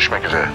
Görüşmek üzere.